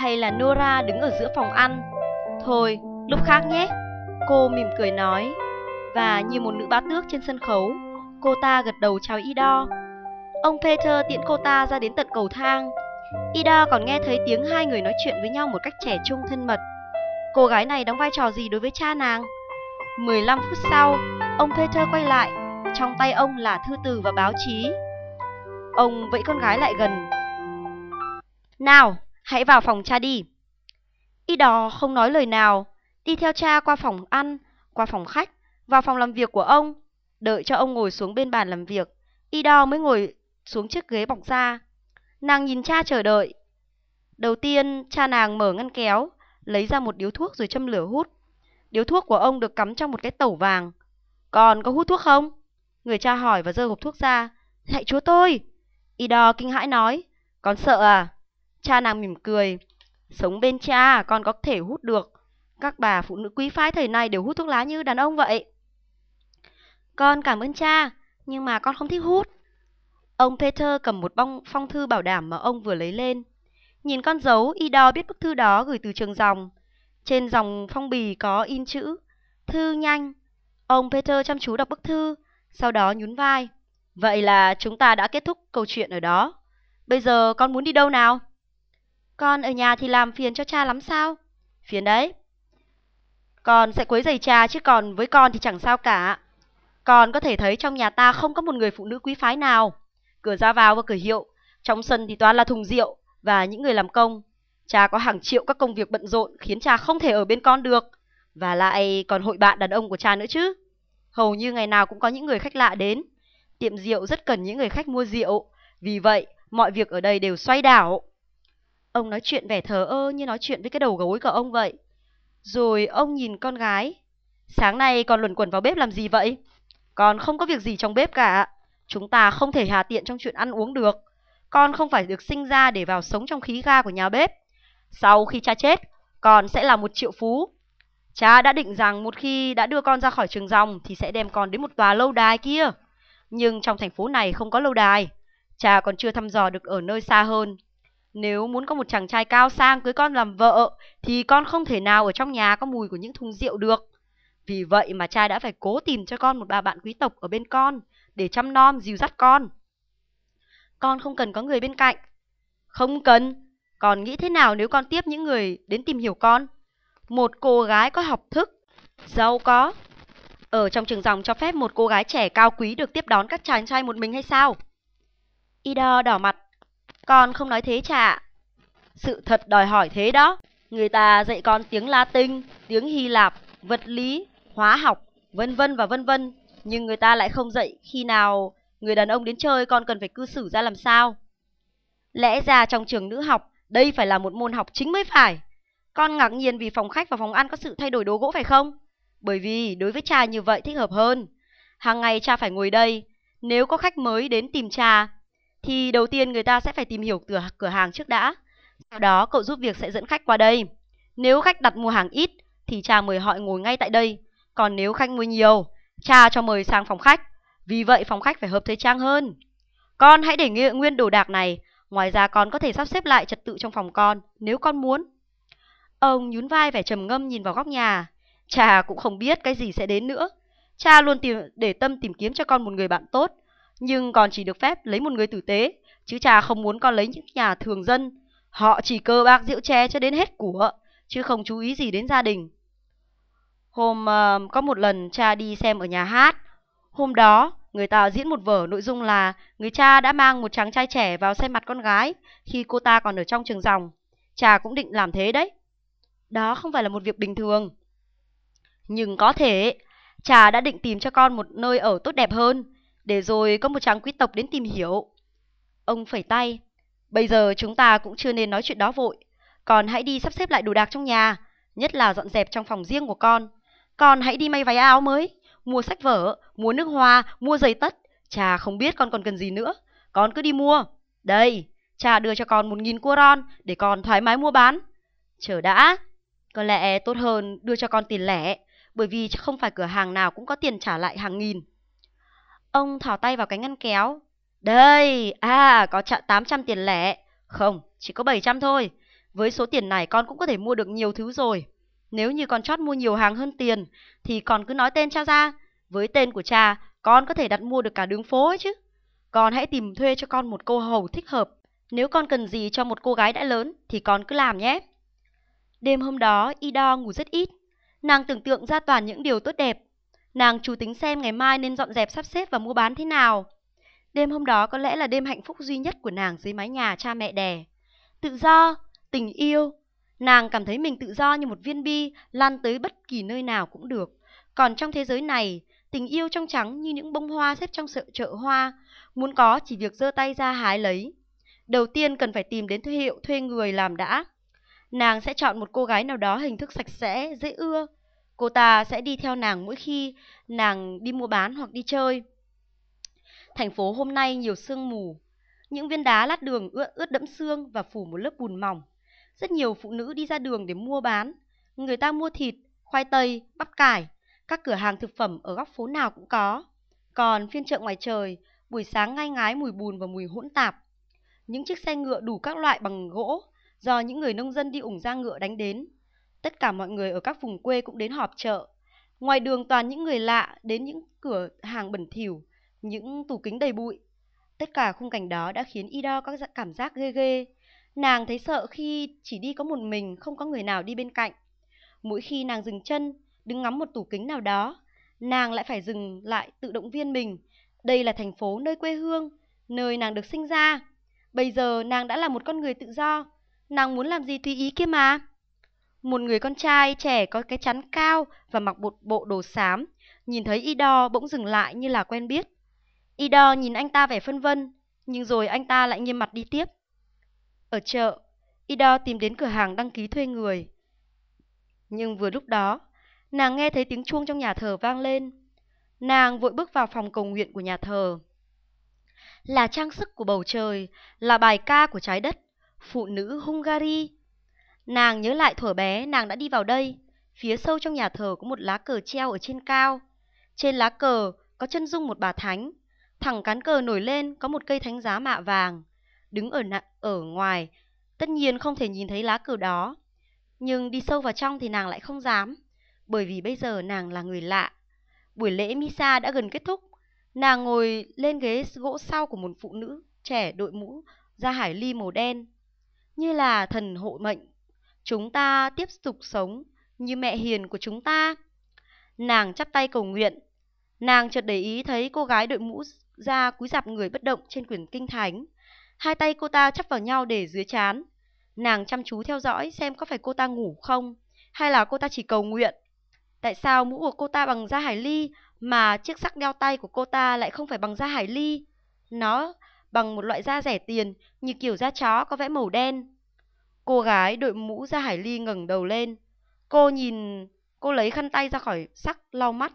Hay là Nora đứng ở giữa phòng ăn. Thôi, lúc khác nhé. Cô mỉm cười nói. Và như một nữ bá tước trên sân khấu, cô ta gật đầu chào Ido. Ông Peter tiễn cô ta ra đến tận cầu thang. Ida còn nghe thấy tiếng hai người nói chuyện với nhau một cách trẻ trung thân mật. Cô gái này đóng vai trò gì đối với cha nàng? 15 phút sau, ông Peter quay lại, trong tay ông là thư từ và báo chí. Ông vẫy con gái lại gần. Nào, hãy vào phòng cha đi. Y đò không nói lời nào, đi theo cha qua phòng ăn, qua phòng khách, vào phòng làm việc của ông. Đợi cho ông ngồi xuống bên bàn làm việc, Y đò mới ngồi xuống chiếc ghế bọc da. Nàng nhìn cha chờ đợi. Đầu tiên, cha nàng mở ngăn kéo, lấy ra một điếu thuốc rồi châm lửa hút. Điếu thuốc của ông được cắm trong một cái tẩu vàng. Còn có hút thuốc không? Người cha hỏi và giơ hộp thuốc ra. Lạy chúa tôi! Y đo kinh hãi nói. Con sợ à? Cha nàng mỉm cười. Sống bên cha, con có thể hút được. Các bà phụ nữ quý phái thời này đều hút thuốc lá như đàn ông vậy. Con cảm ơn cha, nhưng mà con không thích hút. Ông Peter cầm một bong phong thư bảo đảm mà ông vừa lấy lên. Nhìn con dấu, Ido biết bức thư đó gửi từ trường dòng. Trên dòng phong bì có in chữ Thư nhanh. Ông Peter chăm chú đọc bức thư, sau đó nhún vai. Vậy là chúng ta đã kết thúc câu chuyện ở đó. Bây giờ con muốn đi đâu nào? Con ở nhà thì làm phiền cho cha lắm sao? Phiền đấy. Con sẽ quấy giày cha chứ còn với con thì chẳng sao cả. Con có thể thấy trong nhà ta không có một người phụ nữ quý phái nào. Cửa ra vào và cửa hiệu, trong sân thì toàn là thùng rượu và những người làm công. Cha có hàng triệu các công việc bận rộn khiến cha không thể ở bên con được. Và lại còn hội bạn đàn ông của cha nữa chứ. Hầu như ngày nào cũng có những người khách lạ đến. Tiệm rượu rất cần những người khách mua rượu. Vì vậy, mọi việc ở đây đều xoay đảo. Ông nói chuyện vẻ thờ ơ như nói chuyện với cái đầu gối của ông vậy. Rồi ông nhìn con gái. Sáng nay con luẩn quẩn vào bếp làm gì vậy? Con không có việc gì trong bếp cả. Chúng ta không thể hà tiện trong chuyện ăn uống được. Con không phải được sinh ra để vào sống trong khí ga của nhà bếp. Sau khi cha chết, con sẽ là một triệu phú. Cha đã định rằng một khi đã đưa con ra khỏi trường dòng thì sẽ đem con đến một tòa lâu đài kia. Nhưng trong thành phố này không có lâu đài. Cha còn chưa thăm dò được ở nơi xa hơn. Nếu muốn có một chàng trai cao sang cưới con làm vợ thì con không thể nào ở trong nhà có mùi của những thùng rượu được. Vì vậy mà cha đã phải cố tìm cho con một bà bạn quý tộc ở bên con để chăm nom dìu dắt con. Con không cần có người bên cạnh. Không cần. Còn nghĩ thế nào nếu con tiếp những người đến tìm hiểu con? Một cô gái có học thức, giàu có. Ở trong trường dòng cho phép một cô gái trẻ cao quý được tiếp đón các chàng trai một mình hay sao? Ida đỏ mặt. Con không nói thế chả. Sự thật đòi hỏi thế đó. Người ta dạy con tiếng Latin, tiếng Hy Lạp, vật lý, hóa học, vân vân và vân vân. Nhưng người ta lại không dạy khi nào người đàn ông đến chơi con cần phải cư xử ra làm sao. Lẽ ra trong trường nữ học, đây phải là một môn học chính mới phải. Con ngạc nhiên vì phòng khách và phòng ăn có sự thay đổi đồ gỗ phải không? Bởi vì đối với cha như vậy thích hợp hơn. Hàng ngày cha phải ngồi đây. Nếu có khách mới đến tìm cha, thì đầu tiên người ta sẽ phải tìm hiểu cửa, cửa hàng trước đã. Sau đó cậu giúp việc sẽ dẫn khách qua đây. Nếu khách đặt mua hàng ít, thì cha mời họ ngồi ngay tại đây. Còn nếu khách mua nhiều, cha cho mời sang phòng khách. Vì vậy phòng khách phải hợp thời trang hơn. Con hãy để nguyên đồ đạc này. Ngoài ra con có thể sắp xếp lại trật tự trong phòng con nếu con muốn. Ông nhún vai vẻ trầm ngâm nhìn vào góc nhà. Cha cũng không biết cái gì sẽ đến nữa. Cha luôn tìm để tâm tìm kiếm cho con một người bạn tốt. Nhưng còn chỉ được phép lấy một người tử tế. Chứ cha không muốn con lấy những nhà thường dân. Họ chỉ cơ bạc rượu chè cho đến hết của. Chứ không chú ý gì đến gia đình. Hôm uh, có một lần cha đi xem ở nhà hát. Hôm đó, người ta diễn một vở nội dung là người cha đã mang một chàng trai trẻ vào xem mặt con gái khi cô ta còn ở trong trường dòng. Cha cũng định làm thế đấy. Đó không phải là một việc bình thường. Nhưng có thể, cha đã định tìm cho con một nơi ở tốt đẹp hơn, để rồi có một chàng quý tộc đến tìm hiểu. Ông phẩy tay. Bây giờ chúng ta cũng chưa nên nói chuyện đó vội. Còn hãy đi sắp xếp lại đồ đạc trong nhà, nhất là dọn dẹp trong phòng riêng của con. Con hãy đi may váy áo mới, mua sách vở, mua nước hoa, mua giày tất. Cha không biết con còn cần gì nữa. Con cứ đi mua. Đây, cha đưa cho con một nghìn ron để con thoải mái mua bán. Chờ đã. Có lẽ tốt hơn đưa cho con tiền lẻ, bởi vì không phải cửa hàng nào cũng có tiền trả lại hàng nghìn. Ông thỏ tay vào cái ngăn kéo. Đây, à, có 800 tiền lẻ. Không, chỉ có 700 thôi. Với số tiền này con cũng có thể mua được nhiều thứ rồi. Nếu như con chót mua nhiều hàng hơn tiền, thì con cứ nói tên cha ra. Với tên của cha, con có thể đặt mua được cả đường phố ấy chứ. Con hãy tìm thuê cho con một cô hầu thích hợp. Nếu con cần gì cho một cô gái đã lớn, thì con cứ làm nhé. Đêm hôm đó, Ido ngủ rất ít. Nàng tưởng tượng ra toàn những điều tốt đẹp. Nàng chủ tính xem ngày mai nên dọn dẹp sắp xếp và mua bán thế nào. Đêm hôm đó có lẽ là đêm hạnh phúc duy nhất của nàng dưới mái nhà cha mẹ đẻ. Tự do, tình yêu. Nàng cảm thấy mình tự do như một viên bi lan tới bất kỳ nơi nào cũng được. Còn trong thế giới này, tình yêu trong trắng như những bông hoa xếp trong sợ chợ hoa, muốn có chỉ việc giơ tay ra hái lấy. Đầu tiên cần phải tìm đến thuê hiệu thuê người làm đã. Nàng sẽ chọn một cô gái nào đó hình thức sạch sẽ, dễ ưa. Cô ta sẽ đi theo nàng mỗi khi nàng đi mua bán hoặc đi chơi. Thành phố hôm nay nhiều sương mù. Những viên đá lát đường ướt, ướt đẫm sương và phủ một lớp bùn mỏng. Rất nhiều phụ nữ đi ra đường để mua bán. Người ta mua thịt, khoai tây, bắp cải. Các cửa hàng thực phẩm ở góc phố nào cũng có. Còn phiên chợ ngoài trời, buổi sáng ngai ngái mùi bùn và mùi hỗn tạp. Những chiếc xe ngựa đủ các loại bằng gỗ do những người nông dân đi ủng ra ngựa đánh đến. Tất cả mọi người ở các vùng quê cũng đến họp chợ. Ngoài đường toàn những người lạ đến những cửa hàng bẩn thỉu, những tủ kính đầy bụi. Tất cả khung cảnh đó đã khiến Ido có cảm giác ghê ghê. Nàng thấy sợ khi chỉ đi có một mình, không có người nào đi bên cạnh. Mỗi khi nàng dừng chân, đứng ngắm một tủ kính nào đó, nàng lại phải dừng lại tự động viên mình. Đây là thành phố nơi quê hương, nơi nàng được sinh ra. Bây giờ nàng đã là một con người tự do, nàng muốn làm gì tùy ý kia mà. Một người con trai trẻ có cái chắn cao và mặc một bộ đồ xám, nhìn thấy Ido bỗng dừng lại như là quen biết. Ido nhìn anh ta vẻ phân vân, nhưng rồi anh ta lại nghiêm mặt đi tiếp. Ở chợ, Ido tìm đến cửa hàng đăng ký thuê người. Nhưng vừa lúc đó, nàng nghe thấy tiếng chuông trong nhà thờ vang lên. Nàng vội bước vào phòng cầu nguyện của nhà thờ. Là trang sức của bầu trời, là bài ca của trái đất, phụ nữ Hungary. Nàng nhớ lại thuở bé nàng đã đi vào đây, phía sâu trong nhà thờ có một lá cờ treo ở trên cao. Trên lá cờ có chân dung một bà thánh, thẳng cán cờ nổi lên có một cây thánh giá mạ vàng. Đứng ở nạ, ở ngoài, tất nhiên không thể nhìn thấy lá cờ đó. Nhưng đi sâu vào trong thì nàng lại không dám, bởi vì bây giờ nàng là người lạ. Buổi lễ Misa đã gần kết thúc, nàng ngồi lên ghế gỗ sau của một phụ nữ trẻ đội mũ da hải ly màu đen, như là thần hộ mệnh. Chúng ta tiếp tục sống như mẹ hiền của chúng ta. Nàng chắp tay cầu nguyện. Nàng chợt để ý thấy cô gái đội mũ da cúi dạp người bất động trên quyển kinh thánh. Hai tay cô ta chắp vào nhau để dưới chán. Nàng chăm chú theo dõi xem có phải cô ta ngủ không, hay là cô ta chỉ cầu nguyện. Tại sao mũ của cô ta bằng da hải ly mà chiếc sắc đeo tay của cô ta lại không phải bằng da hải ly? Nó bằng một loại da rẻ tiền như kiểu da chó có vẽ màu đen. Cô gái đội mũ da hải ly ngẩng đầu lên. Cô nhìn... Cô lấy khăn tay ra khỏi sắc lau mắt.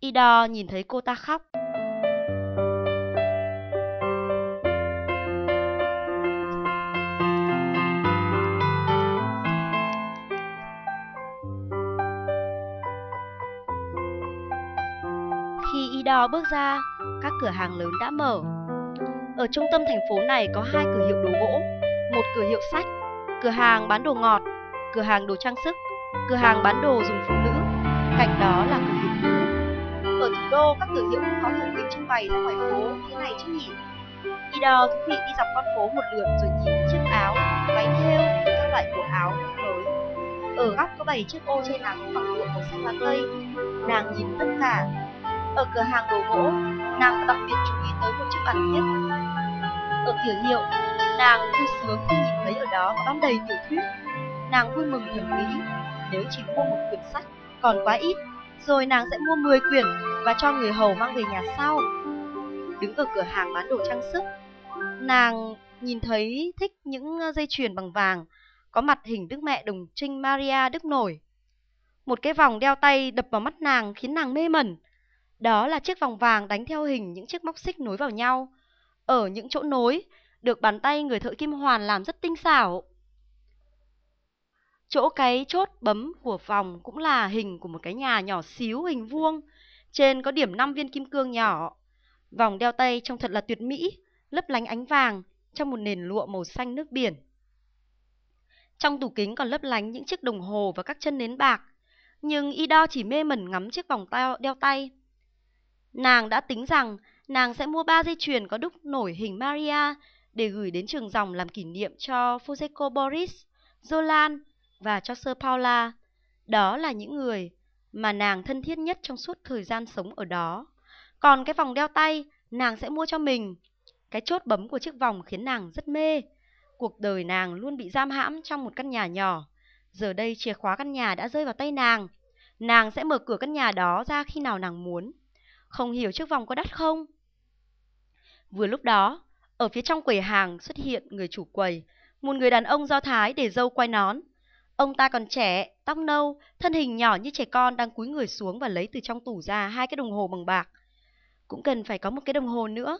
Ida nhìn thấy cô ta khóc. Khi Ida bước ra, các cửa hàng lớn đã mở. Ở trung tâm thành phố này có hai cửa hiệu đồ gỗ, một cửa hiệu sách, cửa hàng bán đồ ngọt, cửa hàng đồ trang sức, cửa hàng bán đồ dùng phụ nữ. Cạnh đó là cửa hiệu cũ. Ở thủ đô, các cửa hiệu cũng có thử việc trưng bày ra ngoài phố thế này chứ nhỉ? Ida thú vị đi dọc con phố một lượt rồi nhìn chiếc áo, váy thêu, các loại cổ áo mới. Ở góc có bảy chiếc ô che nắng bằng lụa màu xanh lá cây. Nàng nhìn tất cả ở cửa hàng đồ gỗ, nàng đặc biệt chú ý tới một chiếc bàn viết. Ở cửa hiệu, nàng vui sướng khi nhìn thấy ở đó có bán đầy tiểu thuyết. Nàng vui mừng thầm nghĩ, nếu chỉ mua một quyển sách còn quá ít, rồi nàng sẽ mua 10 quyển và cho người hầu mang về nhà sau. Đứng ở cửa hàng bán đồ trang sức, nàng nhìn thấy thích những ờ, dây chuyền bằng vàng, có mặt hình Đức Mẹ Đồng Trinh Maria Đức Nổi. Một cái vòng đeo tay đập vào mắt nàng khiến nàng mê mẩn. Đó là chiếc vòng vàng đánh theo hình những chiếc móc xích nối vào nhau. Ở những chỗ nối, được bàn tay người thợ kim hoàn làm rất tinh xảo. Chỗ cái chốt bấm của vòng cũng là hình của một cái nhà nhỏ xíu hình vuông. Trên có điểm 5 viên kim cương nhỏ. Vòng đeo tay trông thật là tuyệt mỹ, lấp lánh ánh vàng trong một nền lụa màu xanh nước biển. Trong tủ kính còn lấp lánh những chiếc đồng hồ và các chân nến bạc. Nhưng Ido chỉ mê mẩn ngắm chiếc vòng đeo tay. Nàng đã tính rằng nàng sẽ mua ba dây chuyền có đúc nổi hình Maria để gửi đến trường dòng làm kỷ niệm cho Fuseko Boris, Zolan và cho Sơ Paula. Đó là những người mà nàng thân thiết nhất trong suốt thời gian sống ở đó. Còn cái vòng đeo tay, nàng sẽ mua cho mình. Cái chốt bấm của chiếc vòng khiến nàng rất mê. Cuộc đời nàng luôn bị giam hãm trong một căn nhà nhỏ. Giờ đây chìa khóa căn nhà đã rơi vào tay nàng. Nàng sẽ mở cửa căn nhà đó ra khi nào nàng muốn. Không hiểu chiếc vòng có đắt không? Vừa lúc đó, ở phía trong quầy hàng xuất hiện người chủ quầy, một người đàn ông do Thái để dâu quay nón. Ông ta còn trẻ, tóc nâu, thân hình nhỏ như trẻ con đang cúi người xuống và lấy từ trong tủ ra hai cái đồng hồ bằng bạc. Cũng cần phải có một cái đồng hồ nữa.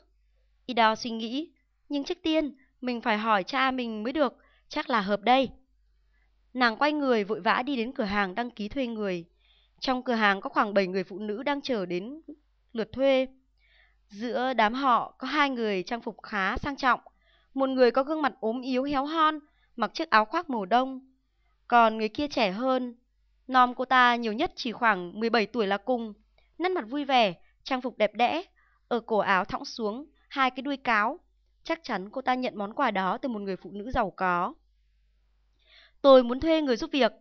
ida suy nghĩ, nhưng trước tiên mình phải hỏi cha mình mới được, chắc là hợp đây. Nàng quay người vội vã đi đến cửa hàng đăng ký thuê người. Trong cửa hàng có khoảng 7 người phụ nữ đang chờ đến lượt thuê. Giữa đám họ có hai người trang phục khá sang trọng. Một người có gương mặt ốm yếu héo hon, mặc chiếc áo khoác màu đông. Còn người kia trẻ hơn. Nom cô ta nhiều nhất chỉ khoảng 17 tuổi là cùng. Nét mặt vui vẻ, trang phục đẹp đẽ. Ở cổ áo thõng xuống, hai cái đuôi cáo. Chắc chắn cô ta nhận món quà đó từ một người phụ nữ giàu có. Tôi muốn thuê người giúp việc.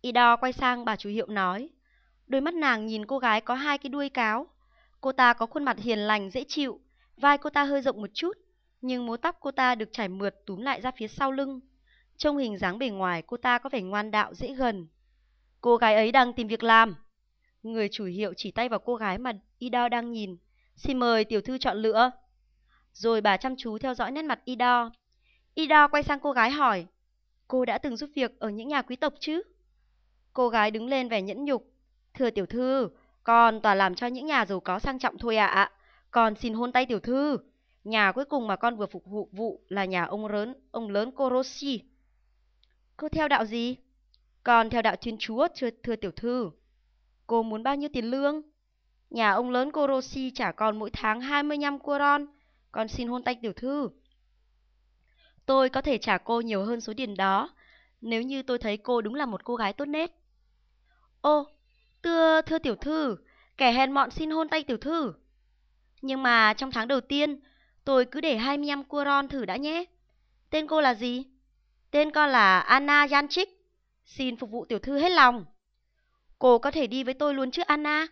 Ido quay sang bà chủ hiệu nói. Đôi mắt nàng nhìn cô gái có hai cái đuôi cáo. Cô ta có khuôn mặt hiền lành, dễ chịu. Vai cô ta hơi rộng một chút, nhưng mố tóc cô ta được trải mượt túm lại ra phía sau lưng. Trong hình dáng bề ngoài, cô ta có vẻ ngoan đạo, dễ gần. Cô gái ấy đang tìm việc làm. Người chủ hiệu chỉ tay vào cô gái mà Ido đang nhìn. Xin mời tiểu thư chọn lựa. Rồi bà chăm chú theo dõi nét mặt Ido. Ido quay sang cô gái hỏi. Cô đã từng giúp việc ở những nhà quý tộc chứ? Cô gái đứng lên vẻ nhẫn nhục. Thưa tiểu thư, con toàn làm cho những nhà giàu có sang trọng thôi ạ. À. Con xin hôn tay tiểu thư. Nhà cuối cùng mà con vừa phục vụ vụ là nhà ông lớn, ông lớn Koroshi. Cô theo đạo gì? Con theo đạo Thiên Chúa, thưa, thưa tiểu thư. Cô muốn bao nhiêu tiền lương? Nhà ông lớn Koroshi trả con mỗi tháng 25 kuron. Con xin hôn tay tiểu thư. Tôi có thể trả cô nhiều hơn số tiền đó, nếu như tôi thấy cô đúng là một cô gái tốt nét. Ô, thưa, thưa tiểu thư, kẻ hèn mọn xin hôn tay tiểu thư. Nhưng mà trong tháng đầu tiên, tôi cứ để 25 ron thử đã nhé. Tên cô là gì? Tên con là Anna Janchik. Xin phục vụ tiểu thư hết lòng. Cô có thể đi với tôi luôn chứ Anna?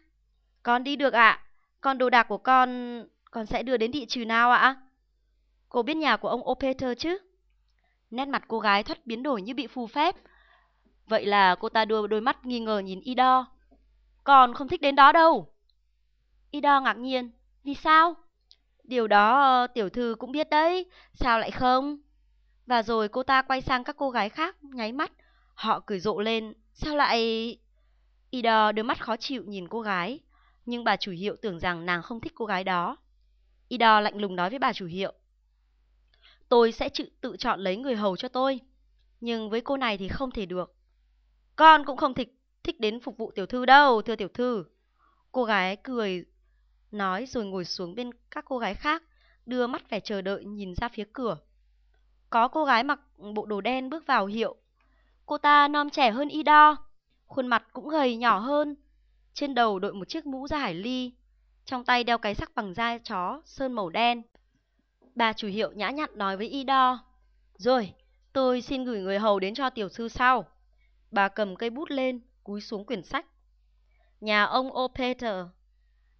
Con đi được ạ. À? Đồ đạc của con, con sẽ đưa đến địa chỉ nào ạ? Cô biết nhà của ông Opeter chứ? Nét mặt cô gái thoát biến đổi như bị phù phép. Vậy là cô ta đưa đôi mắt nghi ngờ nhìn Ido. Còn không thích đến đó đâu. Ida ngạc nhiên. Vì sao? Điều đó ờ, tiểu thư cũng biết đấy. Sao lại không? Và rồi cô ta quay sang các cô gái khác, nháy mắt. Họ cười rộ lên. Sao lại... Ida đôi mắt khó chịu nhìn cô gái. Nhưng bà chủ hiệu tưởng rằng nàng không thích cô gái đó. Ida lạnh lùng nói với bà chủ hiệu. Tôi sẽ tự, tự chọn lấy người hầu cho tôi. Nhưng với cô này thì không thể được. Con cũng không thích, thích đến phục vụ tiểu thư đâu, thưa tiểu thư. Cô gái cười, nói rồi ngồi xuống bên các cô gái khác, đưa mắt vẻ chờ đợi nhìn ra phía cửa. Có cô gái mặc bộ đồ đen bước vào hiệu. Cô ta non trẻ hơn y đo, khuôn mặt cũng gầy nhỏ hơn. Trên đầu đội một chiếc mũ da hải ly, trong tay đeo cái sắc bằng da chó sơn màu đen. Bà chủ hiệu nhã nhặn nói với y đo. Rồi, tôi xin gửi người hầu đến cho tiểu sư sau. Bà cầm cây bút lên, cúi xuống quyển sách. Nhà ông O'Peter.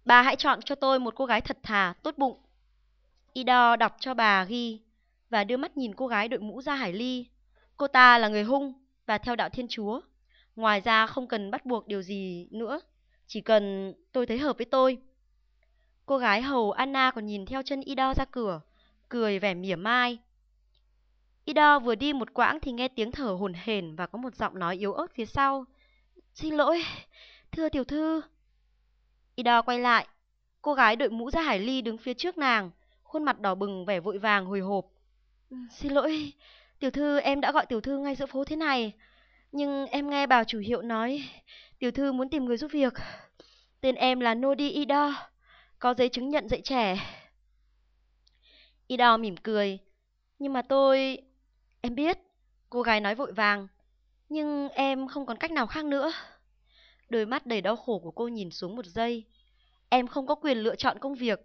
Bà hãy chọn cho tôi một cô gái thật thà, tốt bụng. Ido đọc cho bà ghi và đưa mắt nhìn cô gái đội mũ da hải ly. Cô ta là người hung và theo đạo Thiên Chúa. Ngoài ra không cần bắt buộc điều gì nữa, chỉ cần tôi thấy hợp với tôi. Cô gái hầu Anna còn nhìn theo chân Ido ra cửa, cười vẻ mỉa mai. Ido vừa đi một quãng thì nghe tiếng thở hồn hển và có một giọng nói yếu ớt phía sau. Xin lỗi, thưa tiểu thư. Ida quay lại, cô gái đội mũ da hải ly đứng phía trước nàng, khuôn mặt đỏ bừng vẻ vội vàng hồi hộp. Xin lỗi, tiểu thư em đã gọi tiểu thư ngay giữa phố thế này. Nhưng em nghe bảo chủ hiệu nói tiểu thư muốn tìm người giúp việc. Tên em là Nodi Ida, có giấy chứng nhận dạy trẻ. Ida mỉm cười. Nhưng mà tôi... Em biết, Cô gái nói vội vàng. Nhưng em không còn cách nào khác nữa. Đôi mắt đầy đau khổ của cô nhìn xuống một giây. Em không có quyền lựa chọn công việc.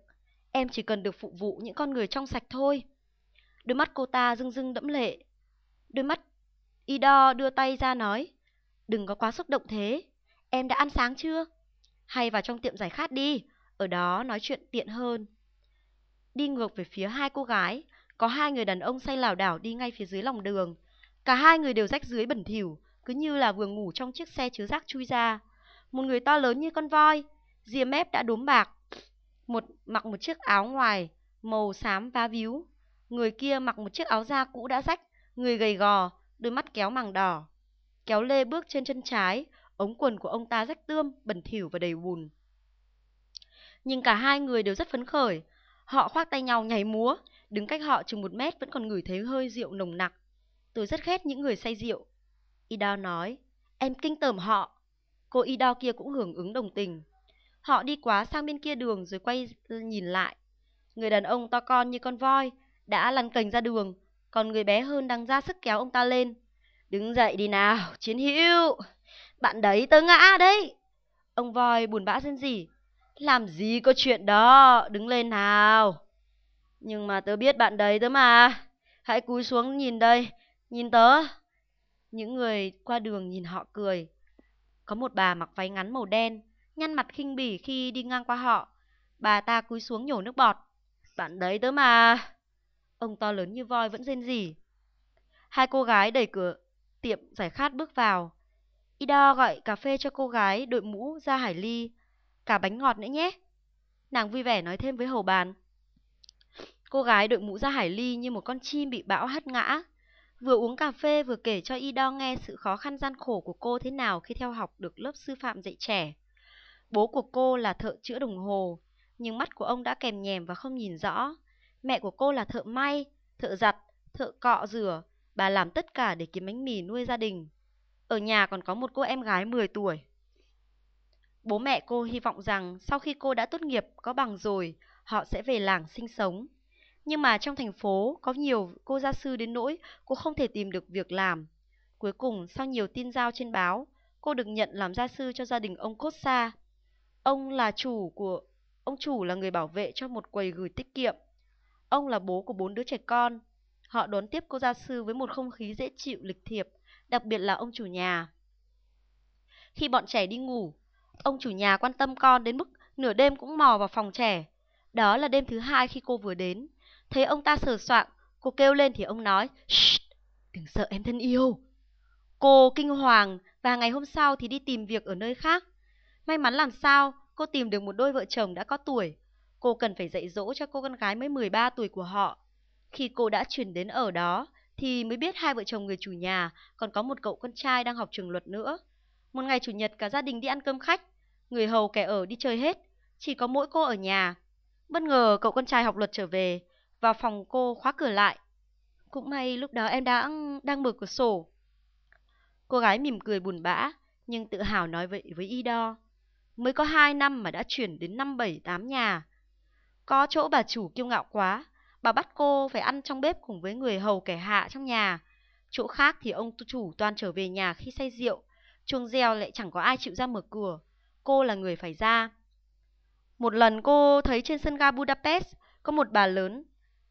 Em chỉ cần được phục vụ những con người trong sạch thôi. Đôi mắt cô ta rưng rưng đẫm lệ. Đôi mắt Ido đưa tay ra nói. Đừng có quá xúc động thế. Em đã ăn sáng chưa? Hay vào trong tiệm giải khát đi. Ở đó nói chuyện tiện hơn. Đi ngược về phía hai cô gái, có hai người đàn ông say lảo đảo đi ngay phía dưới lòng đường. Cả hai người đều rách dưới bẩn thỉu, cứ như là vừa ngủ trong chiếc xe chứa rác chui ra. Một người to lớn như con voi, ria mép đã đốm bạc, một mặc một chiếc áo ngoài màu xám vá víu. Người kia mặc một chiếc áo da cũ đã rách, người gầy gò, đôi mắt kéo màng đỏ. Kéo lê bước trên chân trái, ống quần của ông ta rách tươm, bẩn thỉu và đầy bùn. Nhưng cả hai người đều rất phấn khởi. Họ khoác tay nhau nhảy múa, đứng cách họ chừng một mét vẫn còn ngửi thấy hơi rượu nồng nặc. Tôi rất ghét những người say rượu. Ido nói, em kinh tởm họ. Cô Ido kia cũng hưởng ứng đồng tình. Họ đi quá sang bên kia đường rồi quay nhìn lại. Người đàn ông to con như con voi đã lăn cành ra đường, còn người bé hơn đang ra sức kéo ông ta lên. Đứng dậy đi nào, chiến hữu. Bạn đấy tớ ngã đấy. Ông voi buồn bã rên rỉ. Làm gì có chuyện đó, đứng lên nào. Nhưng mà tớ biết bạn đấy tớ mà. Hãy cúi xuống nhìn đây, nhìn tớ. Những người qua đường nhìn họ cười. Có một bà mặc váy ngắn màu đen, nhăn mặt khinh bỉ khi đi ngang qua họ. Bà ta cúi xuống nhổ nước bọt. Bạn đấy tớ mà. Ông to lớn như voi vẫn rên rỉ. Hai cô gái đẩy cửa tiệm giải khát bước vào. Ida gọi cà phê cho cô gái đội mũ ra hải ly. Cả bánh ngọt nữa nhé. Nàng vui vẻ nói thêm với hầu bàn. Cô gái đội mũ ra hải ly như một con chim bị bão hất ngã. Vừa uống cà phê vừa kể cho y đo nghe sự khó khăn gian khổ của cô thế nào khi theo học được lớp sư phạm dạy trẻ. Bố của cô là thợ chữa đồng hồ, nhưng mắt của ông đã kèm nhèm và không nhìn rõ. Mẹ của cô là thợ may, thợ giặt, thợ cọ rửa, bà làm tất cả để kiếm bánh mì nuôi gia đình. Ở nhà còn có một cô em gái 10 tuổi. Bố mẹ cô hy vọng rằng sau khi cô đã tốt nghiệp có bằng rồi, họ sẽ về làng sinh sống. Nhưng mà trong thành phố có nhiều cô gia sư đến nỗi cô không thể tìm được việc làm. Cuối cùng, sau nhiều tin giao trên báo, cô được nhận làm gia sư cho gia đình ông Cốt Sa. Ông là chủ của ông chủ là người bảo vệ cho một quầy gửi tiết kiệm. Ông là bố của bốn đứa trẻ con. Họ đón tiếp cô gia sư với một không khí dễ chịu lịch thiệp, đặc biệt là ông chủ nhà. Khi bọn trẻ đi ngủ, ông chủ nhà quan tâm con đến mức nửa đêm cũng mò vào phòng trẻ. Đó là đêm thứ hai khi cô vừa đến. Thấy ông ta sờ soạng, cô kêu lên thì ông nói, Shh, đừng sợ em thân yêu. Cô kinh hoàng và ngày hôm sau thì đi tìm việc ở nơi khác. May mắn làm sao, cô tìm được một đôi vợ chồng đã có tuổi. Cô cần phải dạy dỗ cho cô con gái mới 13 tuổi của họ. Khi cô đã chuyển đến ở đó, thì mới biết hai vợ chồng người chủ nhà còn có một cậu con trai đang học trường luật nữa. Một ngày chủ nhật cả gia đình đi ăn cơm khách, người hầu kẻ ở đi chơi hết, chỉ có mỗi cô ở nhà. Bất ngờ cậu con trai học luật trở về, vào phòng cô khóa cửa lại. Cũng may lúc đó em đã đang mở cửa sổ. Cô gái mỉm cười buồn bã, nhưng tự hào nói vậy với Ido. Mới có hai năm mà đã chuyển đến năm bảy tám nhà. Có chỗ bà chủ kiêu ngạo quá, bà bắt cô phải ăn trong bếp cùng với người hầu kẻ hạ trong nhà. Chỗ khác thì ông chủ toàn trở về nhà khi say rượu, chuông reo lại chẳng có ai chịu ra mở cửa. Cô là người phải ra. Một lần cô thấy trên sân ga Budapest có một bà lớn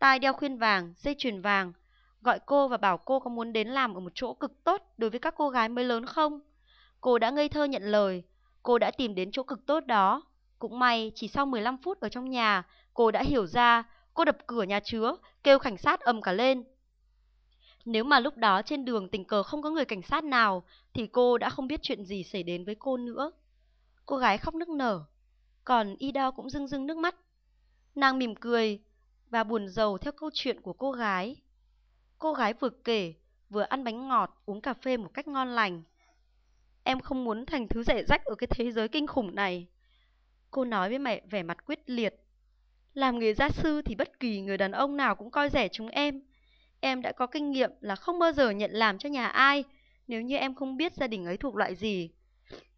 tai đeo khuyên vàng, dây chuyền vàng, gọi cô và bảo cô có muốn đến làm ở một chỗ cực tốt đối với các cô gái mới lớn không. Cô đã ngây thơ nhận lời, cô đã tìm đến chỗ cực tốt đó. Cũng may, chỉ sau 15 phút ở trong nhà, cô đã hiểu ra, cô đập cửa nhà chứa, kêu cảnh sát ầm cả lên. Nếu mà lúc đó trên đường tình cờ không có người cảnh sát nào, thì cô đã không biết chuyện gì xảy đến với cô nữa. Cô gái khóc nức nở, còn Ida cũng rưng rưng nước mắt. Nàng mỉm cười, và buồn rầu theo câu chuyện của cô gái. Cô gái vừa kể, vừa ăn bánh ngọt, uống cà phê một cách ngon lành. Em không muốn thành thứ rẻ rách ở cái thế giới kinh khủng này. Cô nói với mẹ vẻ mặt quyết liệt. Làm nghề gia sư thì bất kỳ người đàn ông nào cũng coi rẻ chúng em. Em đã có kinh nghiệm là không bao giờ nhận làm cho nhà ai nếu như em không biết gia đình ấy thuộc loại gì.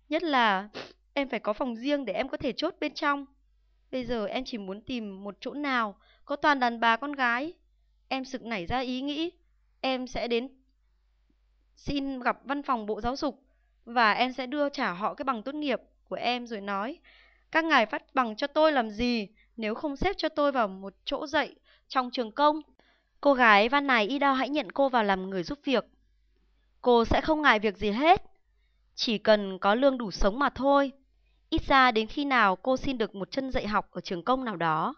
Nhất là em phải có phòng riêng để em có thể chốt bên trong. Bây giờ em chỉ muốn tìm một chỗ nào có toàn đàn bà con gái. Em sực nảy ra ý nghĩ, em sẽ đến xin gặp văn phòng Bộ Giáo dục và em sẽ đưa trả họ cái bằng tốt nghiệp của em rồi nói các ngài phát bằng cho tôi làm gì nếu không xếp cho tôi vào một chỗ dạy trong trường công. Cô gái văn này y đao hãy nhận cô vào làm người giúp việc. Cô sẽ không ngại việc gì hết, chỉ cần có lương đủ sống mà thôi. Ít ra đến khi nào cô xin được một chân dạy học ở trường công nào đó.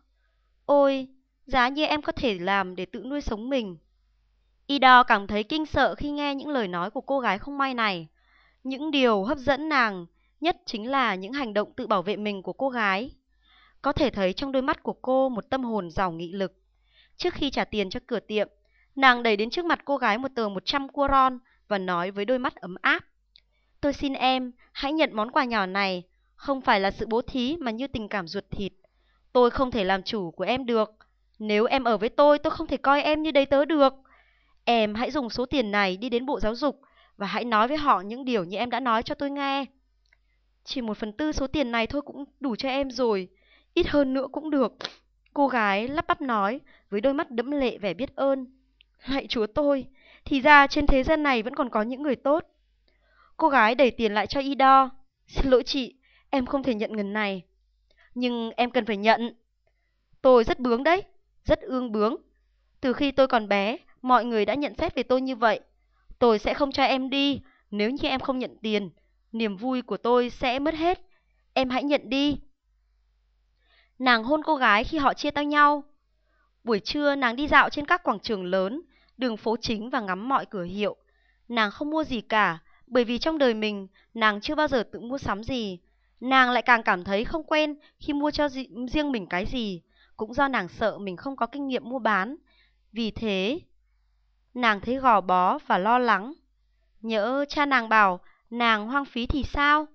Ôi, giá như em có thể làm để tự nuôi sống mình. Ida cảm thấy kinh sợ khi nghe những lời nói của cô gái không may này. Những điều hấp dẫn nàng nhất chính là những hành động tự bảo vệ mình của cô gái. Có thể thấy trong đôi mắt của cô một tâm hồn giàu nghị lực. Trước khi trả tiền cho cửa tiệm, nàng đẩy đến trước mặt cô gái một tờ 100 ron và nói với đôi mắt ấm áp. Tôi xin em, hãy nhận món quà nhỏ này, không phải là sự bố thí mà như tình cảm ruột thịt. Tôi không thể làm chủ của em được. Nếu em ở với tôi, tôi không thể coi em như đầy tớ được. Em hãy dùng số tiền này đi đến Bộ Giáo dục và hãy nói với họ những điều như em đã nói cho tôi nghe. Chỉ một phần tư số tiền này thôi cũng đủ cho em rồi, ít hơn nữa cũng được. Cô gái lắp bắp nói với đôi mắt đẫm lệ vẻ biết ơn. Lạy chúa tôi, thì ra trên thế gian này vẫn còn có những người tốt. Cô gái đẩy tiền lại cho Ido. Xin lỗi chị, em không thể nhận ngần này. Nhưng em cần phải nhận. Tôi rất bướng đấy, rất ương bướng. Từ khi tôi còn bé, mọi người đã nhận xét về tôi như vậy. Tôi sẽ không cho em đi nếu như em không nhận tiền. Niềm vui của tôi sẽ mất hết. Em hãy nhận đi. Nàng hôn cô gái khi họ chia tay nhau. Buổi trưa nàng đi dạo trên các quảng trường lớn, đường phố chính và ngắm mọi cửa hiệu. Nàng không mua gì cả, bởi vì trong đời mình nàng chưa bao giờ tự mua sắm gì. Nàng lại càng cảm thấy không quen khi mua cho riêng mình cái gì, cũng do nàng sợ mình không có kinh nghiệm mua bán. Vì thế, nàng thấy gò bó và lo lắng. Nhỡ cha nàng bảo nàng hoang phí thì sao?